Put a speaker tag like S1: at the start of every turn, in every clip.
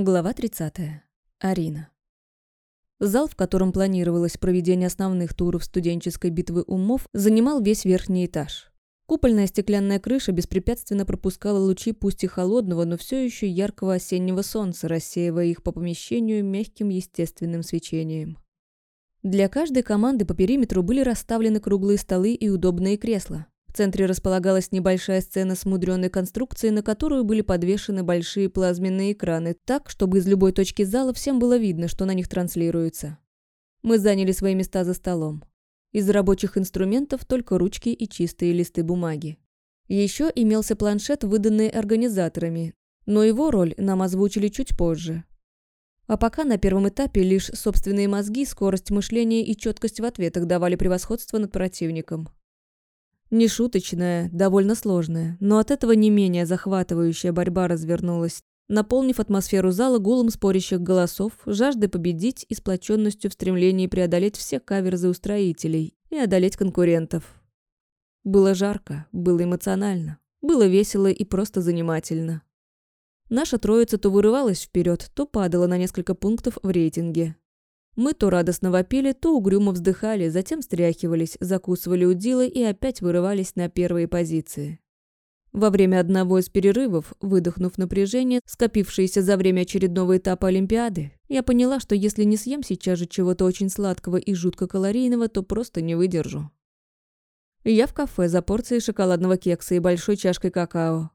S1: Глава 30. Арина. Зал, в котором планировалось проведение основных туров студенческой битвы умов, занимал весь верхний этаж. Купольная стеклянная крыша беспрепятственно пропускала лучи пусть и холодного, но все еще яркого осеннего солнца, рассеивая их по помещению мягким естественным свечением. Для каждой команды по периметру были расставлены круглые столы и удобные кресла. Центре располагалась небольшая сцена с мудреной конструкцией, на которую были подвешены большие плазменные экраны, так, чтобы из любой точки зала всем было видно, что на них транслируется. Мы заняли свои места за столом. Из рабочих инструментов только ручки и чистые листы бумаги. Еще имелся планшет, выданный организаторами, но его роль нам озвучили чуть позже. А пока на первом этапе лишь собственные мозги, скорость мышления и четкость в ответах давали превосходство над противником. Нешуточная, довольно сложная, но от этого не менее захватывающая борьба развернулась, наполнив атмосферу зала гулом спорящих голосов, жаждой победить и сплоченностью в стремлении преодолеть все каверзы устроителей и одолеть конкурентов. Было жарко, было эмоционально, было весело и просто занимательно. Наша троица то вырывалась вперед, то падала на несколько пунктов в рейтинге. Мы то радостно вопили, то угрюмо вздыхали, затем стряхивались, закусывали удилы и опять вырывались на первые позиции. Во время одного из перерывов, выдохнув напряжение, скопившееся за время очередного этапа Олимпиады, я поняла, что если не съем сейчас же чего-то очень сладкого и жутко калорийного, то просто не выдержу. Я в кафе за порцией шоколадного кекса и большой чашкой какао.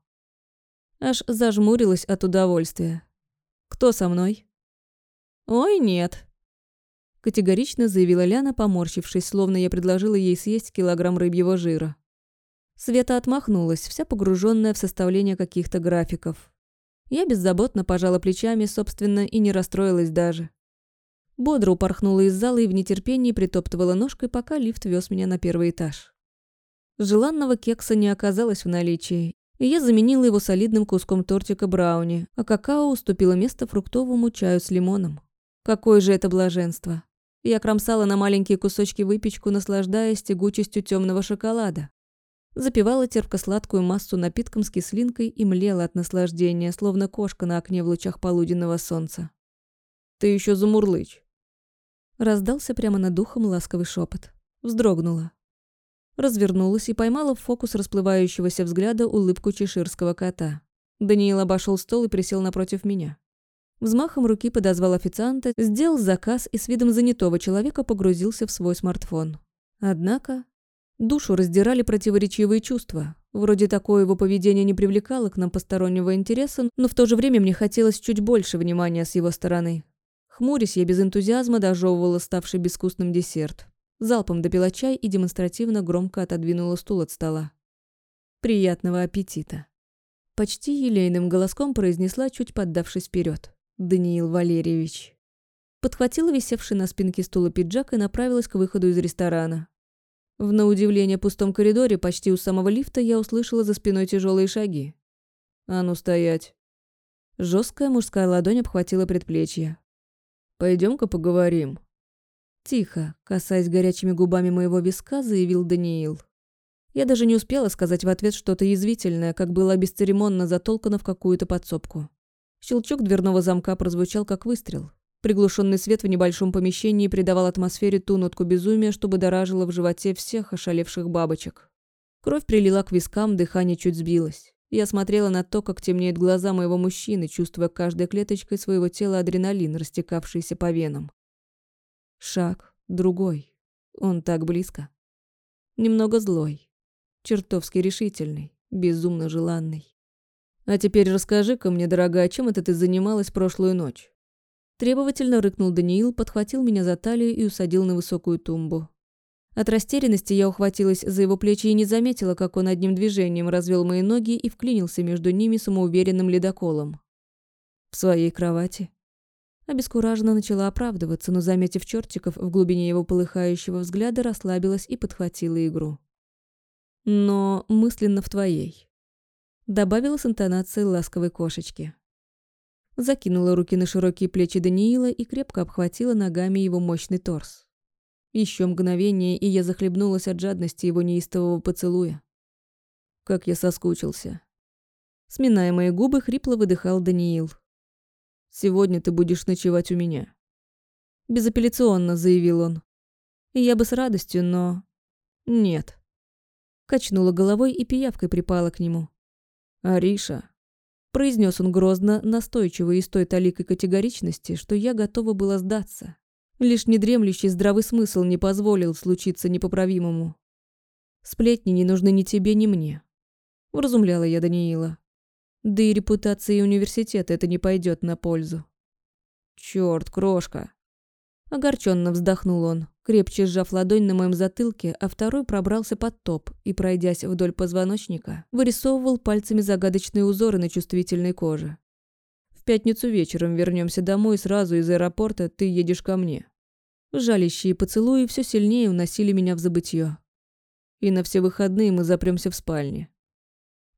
S1: Аж зажмурилась от удовольствия. «Кто со мной?» «Ой, нет», – категорично заявила Ляна, поморщившись, словно я предложила ей съесть килограмм рыбьего жира. Света отмахнулась, вся погруженная в составление каких-то графиков. Я беззаботно пожала плечами, собственно, и не расстроилась даже. Бодро упорхнула из зала и в нетерпении притоптывала ножкой, пока лифт вез меня на первый этаж. Желанного кекса не оказалось в наличии, и я заменила его солидным куском тортика брауни, а какао уступило место фруктовому чаю с лимоном. Какое же это блаженство! Я кромсала на маленькие кусочки выпечку, наслаждаясь тягучестью темного шоколада. Запивала терпко-сладкую массу напитком с кислинкой и млела от наслаждения, словно кошка на окне в лучах полуденного солнца. «Ты еще замурлычь!» Раздался прямо над духом ласковый шепот. Вздрогнула развернулась и поймала в фокус расплывающегося взгляда улыбку чеширского кота. Даниил обошел стол и присел напротив меня. Взмахом руки подозвал официанта, сделал заказ и с видом занятого человека погрузился в свой смартфон. Однако душу раздирали противоречивые чувства. Вроде такое его поведение не привлекало к нам постороннего интереса, но в то же время мне хотелось чуть больше внимания с его стороны. Хмурясь, я без энтузиазма дожевывала ставший безвкусным десерт. Залпом допила чай и демонстративно громко отодвинула стул от стола. «Приятного аппетита!» Почти елейным голоском произнесла, чуть поддавшись вперед. «Даниил Валерьевич». Подхватила висевший на спинке стула пиджак и направилась к выходу из ресторана. В на удивление пустом коридоре, почти у самого лифта, я услышала за спиной тяжелые шаги. «А ну стоять!» Жесткая мужская ладонь обхватила предплечье. «Пойдем-ка поговорим». Тихо, касаясь горячими губами моего виска, заявил Даниил. Я даже не успела сказать в ответ что-то язвительное, как было бесцеремонно затолкано в какую-то подсобку. Щелчок дверного замка прозвучал как выстрел. Приглушенный свет в небольшом помещении придавал атмосфере ту нотку безумия, чтобы доражило в животе всех ошалевших бабочек. Кровь прилила к вискам, дыхание чуть сбилось. Я смотрела на то, как темнеют глаза моего мужчины, чувствуя каждой клеточкой своего тела адреналин, растекавшийся по венам. Шаг, другой. Он так близко. Немного злой. Чертовски решительный, безумно желанный. А теперь расскажи-ка мне, дорогая, чем это ты занималась прошлую ночь? Требовательно рыкнул Даниил, подхватил меня за талию и усадил на высокую тумбу. От растерянности я ухватилась за его плечи и не заметила, как он одним движением развел мои ноги и вклинился между ними самоуверенным ледоколом. В своей кровати. Обескураженно начала оправдываться, но, заметив чертиков в глубине его полыхающего взгляда, расслабилась и подхватила игру. «Но мысленно в твоей», — добавила с интонацией ласковой кошечки. Закинула руки на широкие плечи Даниила и крепко обхватила ногами его мощный торс. Еще мгновение, и я захлебнулась от жадности его неистового поцелуя. Как я соскучился. Сминая мои губы, хрипло выдыхал Даниил.
S2: Сегодня ты будешь ночевать у меня».
S1: Безапелляционно заявил он. Я бы с радостью, но... Нет. Качнула головой и пиявкой припала к нему.
S2: «Ариша», —
S1: произнес он грозно, настойчиво и с той толикой категоричности, что я готова была сдаться. Лишь недремлющий здравый смысл не позволил случиться непоправимому. «Сплетни не нужны ни тебе, ни мне», — вразумляла я Даниила. «Да и репутации университета это не пойдет на пользу».
S2: «Чёрт, крошка!»
S1: Огорченно вздохнул он, крепче сжав ладонь на моем затылке, а второй пробрался под топ и, пройдясь вдоль позвоночника, вырисовывал пальцами загадочные узоры на чувствительной коже. «В пятницу вечером вернемся домой, сразу из аэропорта ты едешь ко мне». Жалящие поцелуи все сильнее уносили меня в забытье. И на все выходные мы запремся в спальне.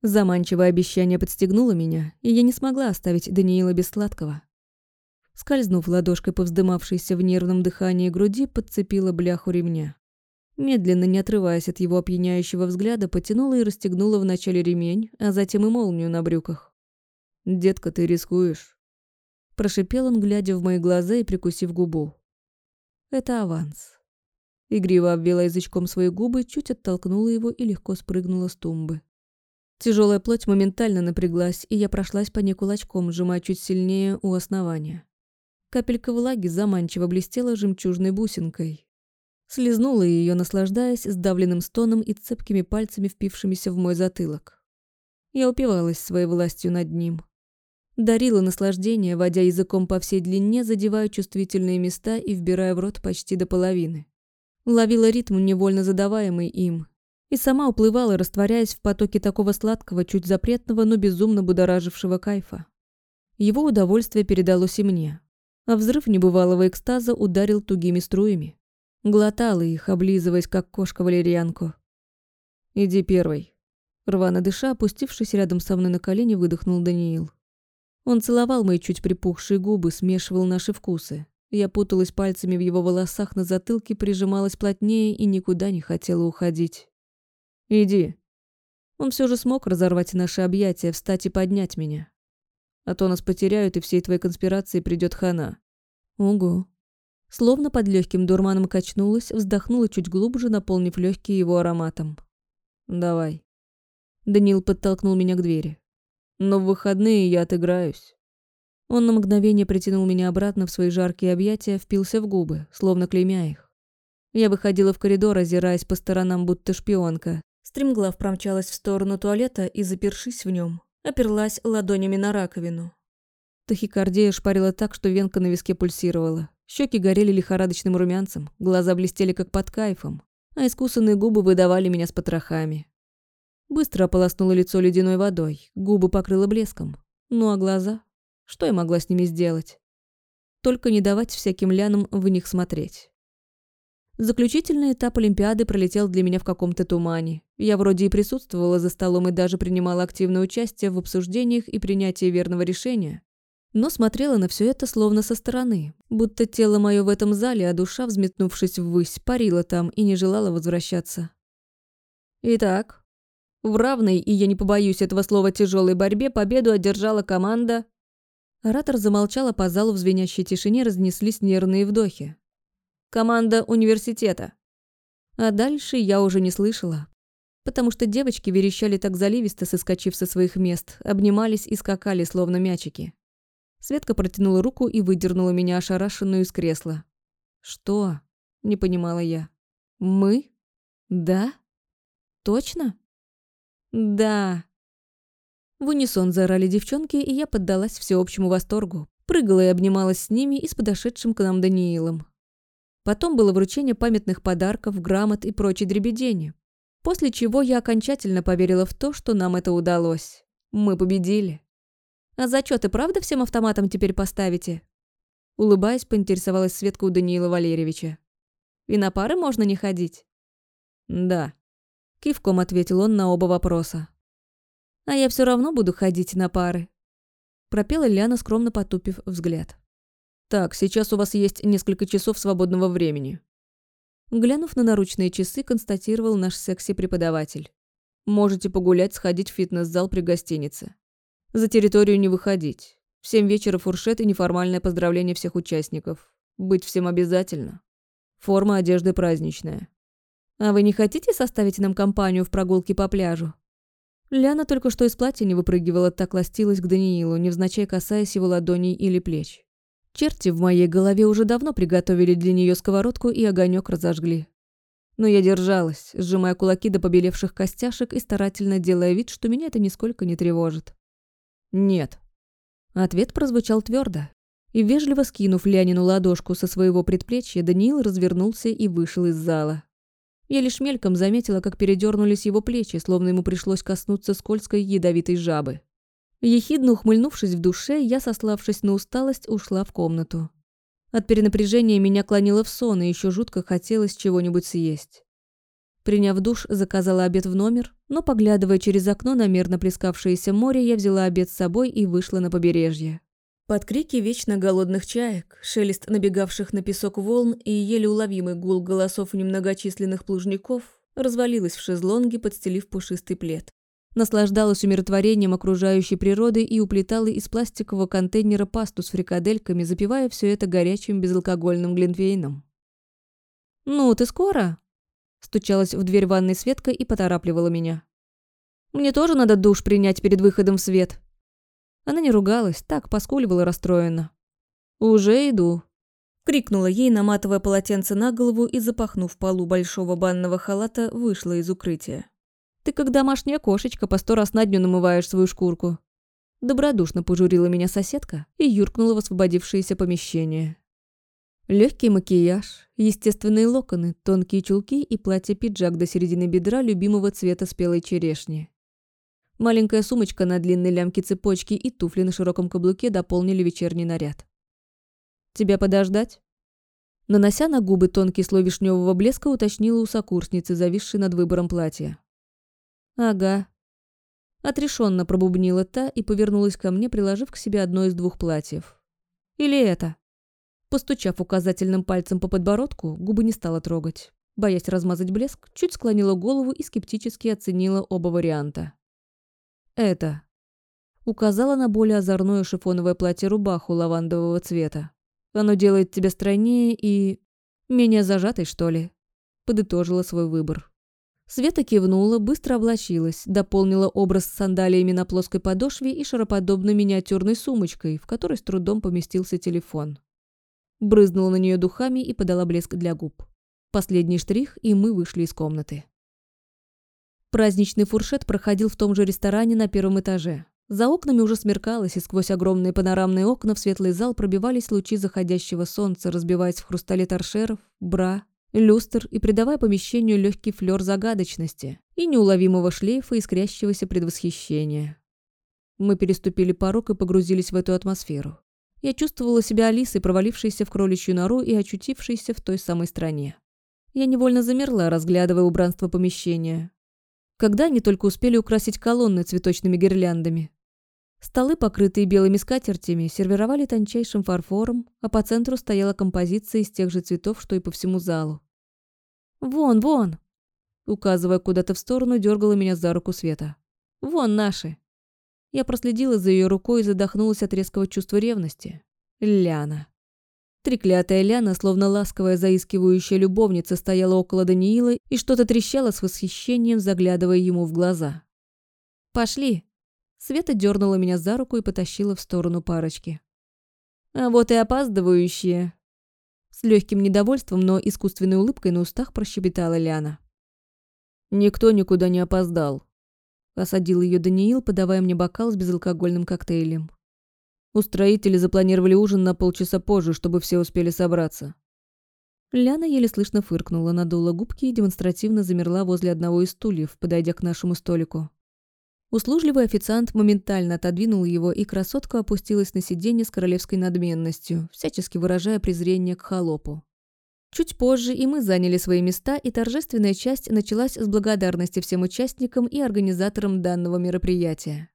S1: Заманчивое обещание подстегнуло меня, и я не смогла оставить Даниила без сладкого. Скользнув ладошкой по вздымавшейся в нервном дыхании груди, подцепила бляху ремня. Медленно, не отрываясь от его опьяняющего взгляда, потянула и расстегнула вначале ремень, а затем и молнию на брюках.
S2: «Детка, ты рискуешь?»
S1: Прошипел он, глядя в мои глаза и прикусив губу. «Это аванс». Игриво обвела язычком свои губы, чуть оттолкнула его и легко спрыгнула с тумбы. Тяжелая плоть моментально напряглась, и я прошлась по ней кулачком, сжимая чуть сильнее у основания. Капелька влаги заманчиво блестела жемчужной бусинкой. Слизнула ее, наслаждаясь сдавленным стоном и цепкими пальцами, впившимися в мой затылок. Я упивалась своей властью над ним. Дарила наслаждение, водя языком по всей длине, задевая чувствительные места и вбирая в рот почти до половины. Ловила ритм, невольно задаваемый им, и сама уплывала, растворяясь в потоке такого сладкого, чуть запретного, но безумно будоражившего кайфа. Его удовольствие передалось и мне а взрыв небывалого экстаза ударил тугими струями. Глотала их, облизываясь, как кошка-валерьянку.
S2: «Иди первой».
S1: Рвано дыша, опустившись рядом со мной на колени, выдохнул Даниил. Он целовал мои чуть припухшие губы, смешивал наши вкусы. Я путалась пальцами в его волосах на затылке, прижималась плотнее и никуда не хотела уходить.
S2: «Иди».
S1: Он все же смог разорвать наши объятия, встать и поднять меня.
S2: А то нас потеряют, и всей твоей конспирации придет хана.
S1: Угу. Словно под легким дурманом качнулась, вздохнула чуть глубже, наполнив легкие его ароматом.
S2: Давай.
S1: Данил подтолкнул меня к двери.
S2: Но в выходные я отыграюсь.
S1: Он на мгновение притянул меня обратно в свои жаркие объятия, впился в губы, словно клеймя их. Я выходила в коридор, озираясь по сторонам, будто шпионка. Стремглав промчалась в сторону туалета и, запершись в нем, оперлась ладонями на раковину. Тахикардия шпарила так, что венка на виске пульсировала. Щеки горели лихорадочным румянцем, глаза блестели как под кайфом, а искусанные губы выдавали меня с потрохами. Быстро ополоснула лицо ледяной водой, губы покрыла блеском. Ну а глаза? Что я могла с ними сделать? Только не давать всяким лянам в них смотреть. Заключительный этап Олимпиады пролетел для меня в каком-то тумане. Я вроде и присутствовала за столом и даже принимала активное участие в обсуждениях и принятии верного решения. Но смотрела на все это словно со стороны, будто тело мое в этом зале, а душа, взметнувшись ввысь, парила там и не желала возвращаться. Итак, в равной, и я не побоюсь этого слова, тяжелой борьбе победу одержала команда... Оратор замолчала по залу в звенящей тишине, разнеслись нервные вдохи. Команда университета. А дальше я уже не слышала, потому что девочки верещали так заливисто, соскочив со своих мест, обнимались и скакали, словно мячики. Светка протянула руку и выдернула меня ошарашенную из кресла. «Что?» – не понимала я. «Мы? Да? Точно?» «Да». В унисон заорали девчонки, и я поддалась всеобщему восторгу. Прыгала и обнималась с ними и с подошедшим к нам Даниилом. Потом было вручение памятных подарков, грамот и прочей дребедени. После чего я окончательно поверила в то, что нам это удалось. Мы победили. «А зачеты правда всем автоматам теперь поставите?» Улыбаясь, поинтересовалась Светка у Даниила Валерьевича. «И на пары можно не ходить?»
S2: «Да», –
S1: кивком ответил он на оба вопроса. «А я все равно буду ходить на пары», – пропела Ляна, скромно потупив взгляд.
S2: «Так, сейчас у вас есть несколько часов свободного времени».
S1: Глянув на наручные часы, констатировал наш секси-преподаватель.
S2: «Можете погулять, сходить в фитнес-зал при гостинице. За территорию не выходить. В семь вечера фуршет и неформальное поздравление всех участников. Быть всем обязательно. Форма одежды праздничная.
S1: А вы не хотите составить нам компанию в прогулке по пляжу? Ляна только что из платья не выпрыгивала, так ластилась к Даниилу, невзначай касаясь его ладоней или плеч. Черти в моей голове уже давно приготовили для нее сковородку и огонек разожгли. Но я держалась, сжимая кулаки до побелевших костяшек и старательно делая вид, что меня это нисколько не тревожит.
S2: «Нет».
S1: Ответ прозвучал твердо. И вежливо скинув Лянину ладошку со своего предплечья, Даниил развернулся и вышел из зала. Я лишь мельком заметила, как передернулись его плечи, словно ему пришлось коснуться скользкой ядовитой жабы. Ехидно ухмыльнувшись в душе, я, сославшись на усталость, ушла в комнату. От перенапряжения меня клонило в сон, и еще жутко хотелось чего-нибудь съесть. Приняв душ, заказала обед в номер, но, поглядывая через окно на мерно плескавшееся море, я взяла обед с собой и вышла на побережье. Под крики вечно голодных чаек, шелест набегавших на песок волн и еле уловимый гул голосов немногочисленных плужников развалилась в шезлонге, подстелив пушистый плед. Наслаждалась умиротворением окружающей природы и уплетала из пластикового контейнера пасту с фрикадельками, запивая все это горячим безалкогольным глинтвейном. «Ну, ты скоро?» Стучалась в дверь ванной Светка и поторапливала меня. «Мне тоже надо душ принять перед выходом в свет», она не ругалась, так поскуливала расстроенно. «Уже иду», – крикнула ей, наматывая полотенце на голову и, запахнув полу большого банного халата, вышла из укрытия. «Ты как домашняя кошечка по сто раз на дню намываешь свою шкурку». Добродушно пожурила меня соседка и юркнула в освободившееся помещение. Легкий макияж, естественные локоны, тонкие чулки и платье-пиджак до середины бедра любимого цвета спелой черешни. Маленькая сумочка на длинной лямке цепочки и туфли на широком каблуке дополнили вечерний наряд. «Тебя подождать?» Нанося на губы тонкий слой вишневого блеска, уточнила у сокурсницы, зависшей над выбором платья. «Ага». Отрешенно пробубнила та и повернулась ко мне, приложив к себе одно из двух платьев. «Или это?» Постучав указательным пальцем по подбородку, губы не стала трогать. Боясь размазать блеск, чуть склонила голову и скептически оценила оба варианта. «Это». Указала на более озорное шифоновое платье-рубаху лавандового цвета. «Оно делает тебя стройнее и... менее зажатой, что ли?» Подытожила свой выбор. Света кивнула, быстро облачилась, дополнила образ с сандалиями на плоской подошве и шароподобной миниатюрной сумочкой, в которой с трудом поместился телефон. Брызнула на нее духами и подала блеск для губ. Последний штрих, и мы вышли из комнаты. Праздничный фуршет проходил в том же ресторане на первом этаже. За окнами уже смеркалось, и сквозь огромные панорамные окна в светлый зал пробивались лучи заходящего солнца, разбиваясь в хрустале торшеров, бра, люстр и придавая помещению легкий флер загадочности и неуловимого шлейфа искрящегося предвосхищения. Мы переступили порог и погрузились в эту атмосферу. Я чувствовала себя Алисой, провалившейся в кроличью нору и очутившейся в той самой стране. Я невольно замерла, разглядывая убранство помещения, когда они только успели украсить колонны цветочными гирляндами. Столы, покрытые белыми скатертями, сервировали тончайшим фарфором, а по центру стояла композиция из тех же цветов, что и по всему залу. «Вон, вон!» Указывая куда-то в сторону, дергала меня за руку Света. «Вон наши!» Я проследила за ее рукой и задохнулась от резкого чувства ревности. Ляна. Треклятая Ляна, словно ласковая заискивающая любовница, стояла около Даниила и что-то трещала с восхищением, заглядывая ему в глаза. «Пошли!» Света дернула меня за руку и потащила в сторону парочки. «А вот и опаздывающие!» С легким недовольством, но искусственной улыбкой на устах прощебетала Ляна.
S2: «Никто никуда не опоздал», –
S1: осадил ее Даниил, подавая мне бокал с безалкогольным коктейлем.
S2: Устроители запланировали ужин на полчаса позже, чтобы все успели собраться.
S1: Ляна еле слышно фыркнула, надула губки и демонстративно замерла возле одного из стульев, подойдя к нашему столику. Услужливый официант моментально отодвинул его, и красотка опустилась на сиденье с королевской надменностью, всячески выражая презрение к холопу. Чуть позже и мы заняли свои места, и торжественная часть началась с благодарности всем участникам и организаторам данного мероприятия.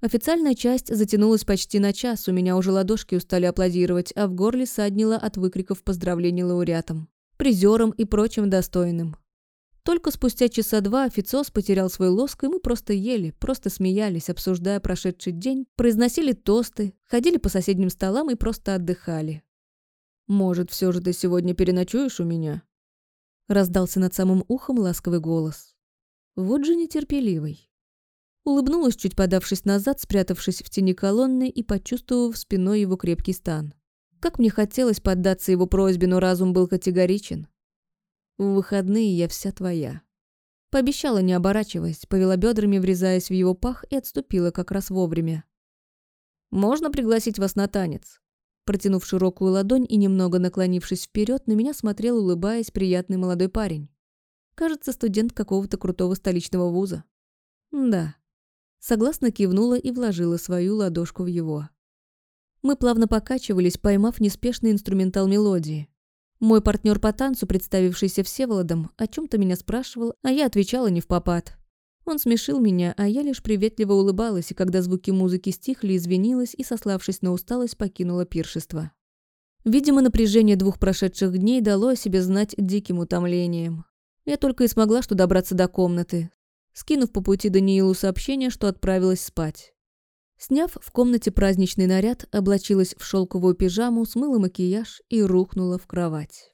S1: Официальная часть затянулась почти на час, у меня уже ладошки устали аплодировать, а в горле саднило от выкриков поздравлений лауреатам, призерам и прочим достойным. Только спустя часа два официоз потерял свой лоск, и мы просто ели, просто смеялись, обсуждая прошедший день, произносили тосты, ходили по соседним столам и просто отдыхали.
S2: «Может, все же ты сегодня переночуешь у меня?»
S1: Раздался над самым ухом ласковый голос. Вот же нетерпеливый. Улыбнулась, чуть подавшись назад, спрятавшись в тени колонны и почувствовав спиной его крепкий стан. Как мне хотелось поддаться его просьбе, но разум был категоричен. В выходные я вся твоя. Пообещала, не оборачиваясь, повела бедрами, врезаясь в его пах и отступила как раз вовремя. «Можно пригласить вас на танец?» Протянув широкую ладонь и немного наклонившись вперед, на меня смотрел, улыбаясь, приятный молодой парень. Кажется, студент какого-то крутого столичного вуза. Да. Согласно кивнула и вложила свою ладошку в его. Мы плавно покачивались, поймав неспешный инструментал мелодии. Мой партнер по танцу, представившийся Всеволодом, о чем то меня спрашивал, а я отвечала не в попад. Он смешил меня, а я лишь приветливо улыбалась, и когда звуки музыки стихли, извинилась и, сославшись на усталость, покинула пиршество. Видимо, напряжение двух прошедших дней дало о себе знать диким утомлением. Я только и смогла что добраться до комнаты, скинув по пути Даниилу сообщение, что отправилась спать. Сняв в комнате праздничный наряд, облачилась в шелковую пижаму, смыла макияж и рухнула в кровать.